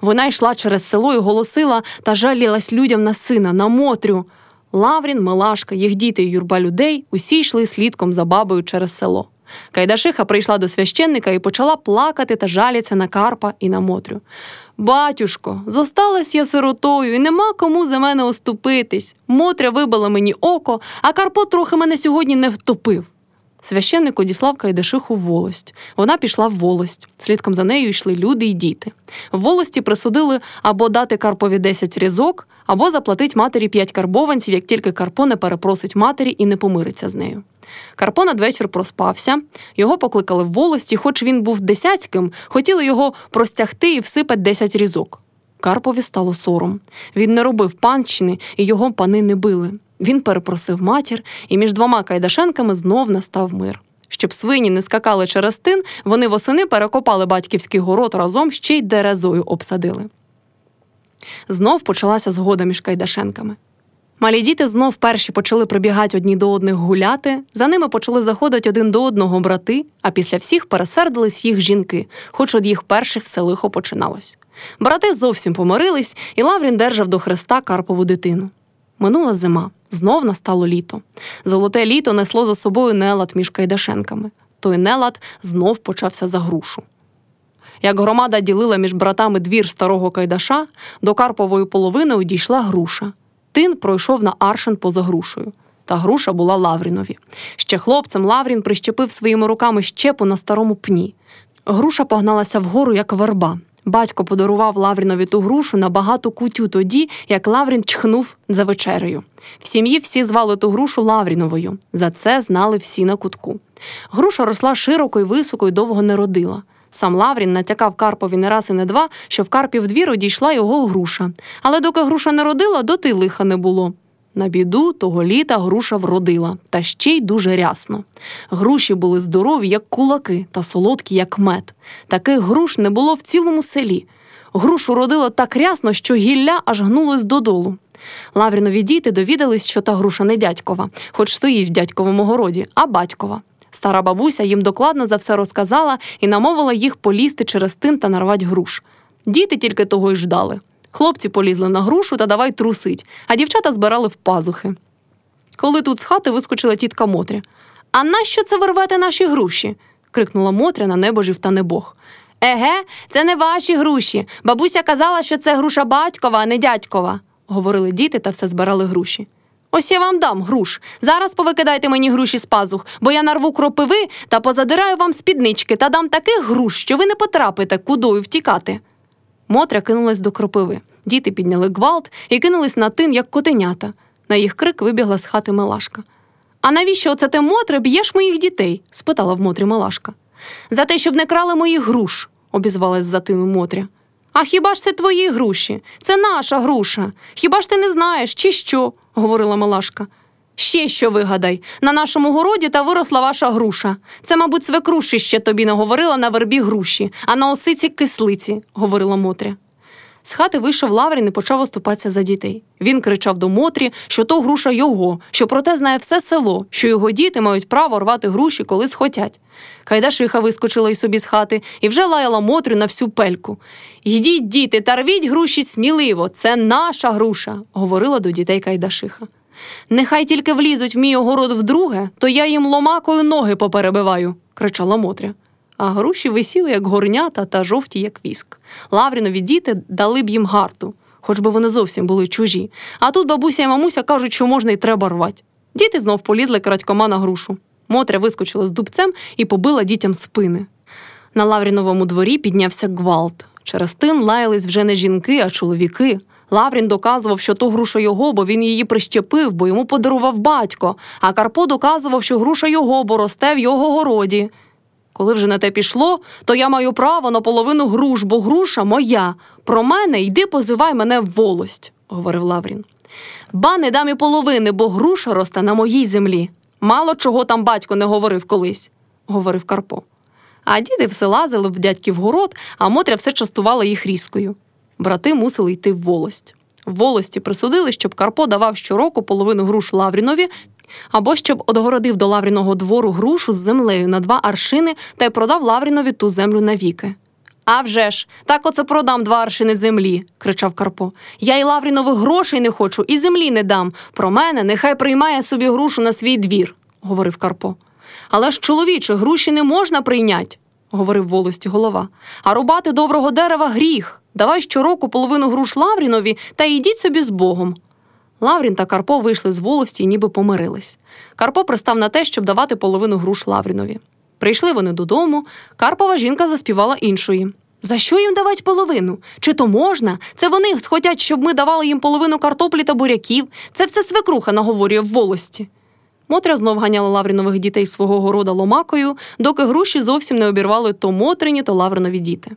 Вона йшла через село і голосила та жалілась людям на сина, на Мотрю. Лаврін, Милашка, їх діти і юрба людей усі йшли слідком за бабою через село. Кайдашиха прийшла до священника і почала плакати та жалітися на Карпа і на Мотрю. Батюшко, зосталась я сиротою, і нема кому за мене оступитись. Мотря вибила мені око, а Карпо трохи мене сьогодні не втопив. Священник одіслав Кайдашиху в волость. Вона пішла в волость. Слідком за нею йшли люди й діти. В волості присудили або дати Карпові 10 різок, або заплатить матері 5 карбованців, як тільки Карпо не перепросить матері і не помириться з нею. Карпо надвечір проспався, його покликали в волості, хоч він був десятським, хотіли його простягти і всипать 10 різок. Карпові стало сором. Він не робив панщини, і його пани не били. Він перепросив матір, і між двома кайдашенками знов настав мир. Щоб свині не скакали через тин, вони восени перекопали батьківський город разом ще й дерезою обсадили. Знов почалася згода між кайдашенками. Малі діти знов перші почали прибігати одні до одних гуляти, за ними почали заходити один до одного брати, а після всіх пересердились їх жінки, хоч од їх перших все лихо починалось. Брати зовсім помирились, і Лаврін держав до хреста Карпову дитину. Минула зима, знов настало літо. Золоте літо несло за собою нелад між Кайдашенками. Той нелад знов почався за грушу. Як громада ділила між братами двір старого Кайдаша, до Карпової половини одійшла груша. Тин пройшов на аршин поза грушею. Та груша була Лаврінові. Ще хлопцем Лаврін прищепив своїми руками щепу на старому пні. Груша погналася вгору, як верба. Батько подарував Лаврінові ту грушу на багату кутю тоді, як Лаврін чхнув за вечерею. В сім'ї всі звали ту грушу Лавріновою. За це знали всі на кутку. Груша росла широко й високо й довго не родила. Сам Лаврін натякав Карпові не раз і не два, що в Карпів двір одійшла його груша. Але доки груша не родила, доти лиха не було. На біду того літа груша вродила, та ще й дуже рясно. Груші були здорові, як кулаки, та солодкі, як мед. Таких груш не було в цілому селі. Грушу родило так рясно, що гілля аж гнулось додолу. Лаврінові діти довідались, що та груша не дядькова, хоч стоїть в дядьковому городі, а батькова. Стара бабуся їм докладно за все розказала і намовила їх полізти через тин та нарвать груш. Діти тільки того й ждали. Хлопці полізли на грушу та давай трусить, а дівчата збирали в пазухи. Коли тут з хати вискочила тітка Мотря. А нащо це ви рвете наші груші? крикнула Мотря на небожів та небог. Еге, це не ваші груші. Бабуся казала, що це груша батькова, а не дядькова, говорили діти та все збирали груші. Ось я вам дам груш. Зараз повикидайте мені груші з пазух, бо я нарву кропиви та позадираю вам спіднички та дам таких груш, що ви не потрапите кудою втікати. Мотря кинулась до кропиви. Діти підняли гвалт і кинулись на тин, як котенята. На їх крик вибігла з хати Милашка. А навіщо оце ти, Мотре, б'єш моїх дітей? спитала в Мотрі Малашка. За те, щоб не крали моїх груш, обізвалась за тину Мотря. А хіба ж це твої груші? Це наша груша. Хіба ж ти не знаєш, чи що? говорила Малашка. Ще що вигадай. На нашому городі та виросла ваша груша. Це, мабуть, свекруші ще тобі не говорила на вербі груші, а на осиці кислиці, говорила Мотря. З хати вийшов Лаврін і почав оступатися за дітей. Він кричав до Мотрі, що то груша його, що проте знає все село, що його діти мають право рвати груші, коли схотять. Кайдашиха вискочила й собі з хати і вже лаяла Мотрю на всю пельку. Йдіть, діти, та рвіть груші сміливо, це наша груша, говорила до дітей Кайдашиха. Нехай тільки влізуть в мій огород вдруге, то я їм ломакою ноги поперебиваю, кричала Мотря. А груші висіли, як горнята та жовті, як віск. Лаврінові діти дали б їм гарту, хоч би вони зовсім були чужі. А тут бабуся і мамуся кажуть, що можна й треба рвати. Діти знов полізли крадькома на грушу. Мотря вискочила з дубцем і побила дітям спини. На Лавріновому дворі піднявся гвалт. Через тин лаялись вже не жінки, а чоловіки. Лаврін доказував, що то груша його, бо він її прищепив, бо йому подарував батько, а Карпо доказував, що груша його, бо росте в його городі. Коли вже на те пішло, то я маю право на половину груш, бо груша моя. Про мене йди позивай мене в волость, говорив Лаврін. Ба не дам і половини, бо груша росте на моїй землі. Мало чого там батько не говорив колись, говорив Карпо. А діди все лазили в дядьків город, а Мотря все частувала їх різкою. Брати мусили йти в волость. В волості присудили, щоб Карпо давав щороку половину груш Лаврінові, або щоб одгородив до Лавріного двору грушу з землею на два аршини та й продав Лаврінові ту землю навіки. А вже ж, так оце продам два аршини землі, кричав Карпо. Я й Лаврінових грошей не хочу, і землі не дам. Про мене нехай приймає собі грушу на свій двір, говорив Карпо. Але ж, чоловіче, груші не можна прийнять, говорив волості голова. А рубати доброго дерева гріх. Давай щороку половину груш Лаврінові та йдіть собі з Богом. Лаврін та Карпо вийшли з волості і ніби помирились. Карпо пристав на те, щоб давати половину груш Лаврінові. Прийшли вони додому. Карпова жінка заспівала іншої. За що їм давати половину? Чи то можна? Це вони схотять, щоб ми давали їм половину картоплі та буряків. Це все свекруха наговорює в волості. Мотря знов ганяла Лаврінових дітей свого города ломакою, доки груші зовсім не обірвали то Мотрині, то Лавринові діти.